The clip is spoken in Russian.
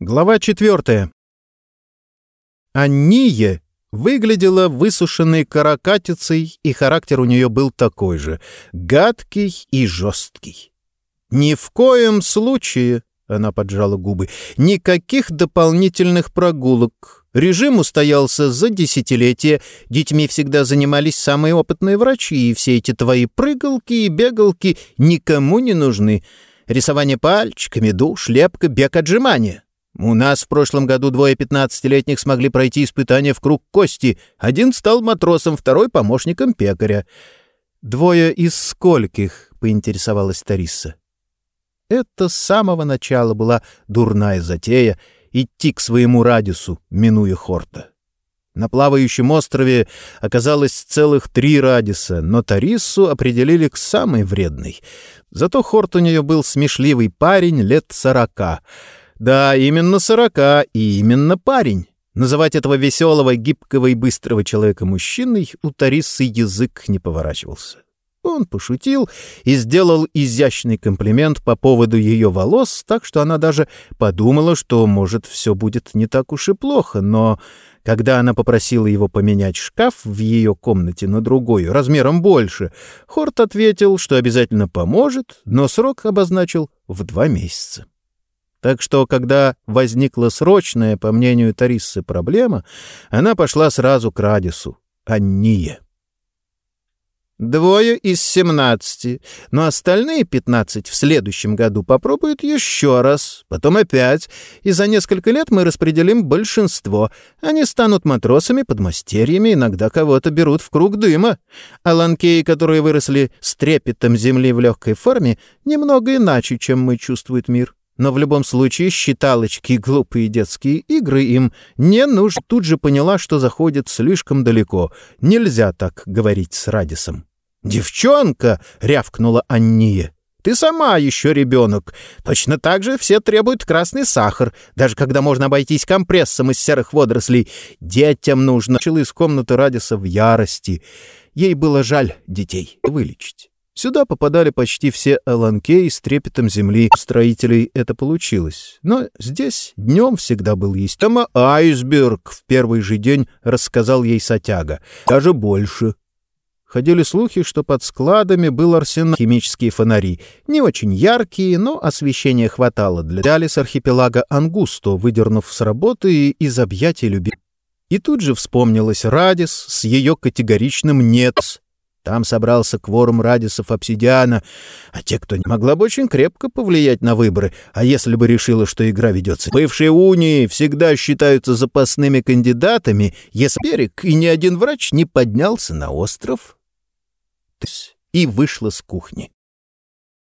Глава четвертая. Анния выглядела высушенной каракатицей, и характер у нее был такой же — гадкий и жесткий. «Ни в коем случае», — она поджала губы, — «никаких дополнительных прогулок. Режим устоялся за десятилетия, детьми всегда занимались самые опытные врачи, и все эти твои прыгалки и бегалки никому не нужны. Рисование пальчиками, душ, лепка, бег, отжимания». У нас в прошлом году двое пятнадцатилетних смогли пройти испытание в круг кости. Один стал матросом, второй — помощником пекаря. «Двое из скольких?» — поинтересовалась Тариса. Это с самого начала была дурная затея — идти к своему радиусу, минуя Хорта. На плавающем острове оказалось целых три радиса, но Тарису определили к самой вредной. Зато Хорт у нее был смешливый парень лет сорока — да, именно сорока, и именно парень. Называть этого веселого, гибкого и быстрого человека мужчиной у Тарисы язык не поворачивался. Он пошутил и сделал изящный комплимент по поводу ее волос, так что она даже подумала, что, может, все будет не так уж и плохо, но когда она попросила его поменять шкаф в ее комнате на другой, размером больше, Хорт ответил, что обязательно поможет, но срок обозначил в два месяца. Так что, когда возникла срочная, по мнению Тарисы, проблема, она пошла сразу к Радису, Анние. Двое из семнадцати, но остальные пятнадцать в следующем году попробуют еще раз, потом опять, и за несколько лет мы распределим большинство. Они станут матросами, подмастерьями, иногда кого-то берут в круг дыма. А ланкеи, которые выросли с трепетом земли в легкой форме, немного иначе, чем мы чувствует мир. Но в любом случае считалочки и глупые детские игры им не нужны. Тут же поняла, что заходит слишком далеко. Нельзя так говорить с Радисом. «Девчонка!» — рявкнула Анния. «Ты сама еще ребенок. Точно так же все требуют красный сахар, даже когда можно обойтись компрессом из серых водорослей. Детям нужно...» Начала из комнаты Радиса в ярости. Ей было жаль детей вылечить. Сюда попадали почти все Аланкей с трепетом земли. У строителей это получилось. Но здесь днем всегда был есть. Там айсберг в первый же день рассказал ей Сатяга. Даже больше. Ходили слухи, что под складами был арсенал химические фонари. Не очень яркие, но освещения хватало для Дали архипелага Ангусто, выдернув с работы из объятий люби. И тут же вспомнилась Радис с ее категоричным «нет». Там собрался кворум радисов обсидиана, а те, кто не могла бы очень крепко повлиять на выборы, а если бы решила, что игра ведется. Бывшие унии всегда считаются запасными кандидатами, если берег и ни один врач не поднялся на остров. И вышла с кухни.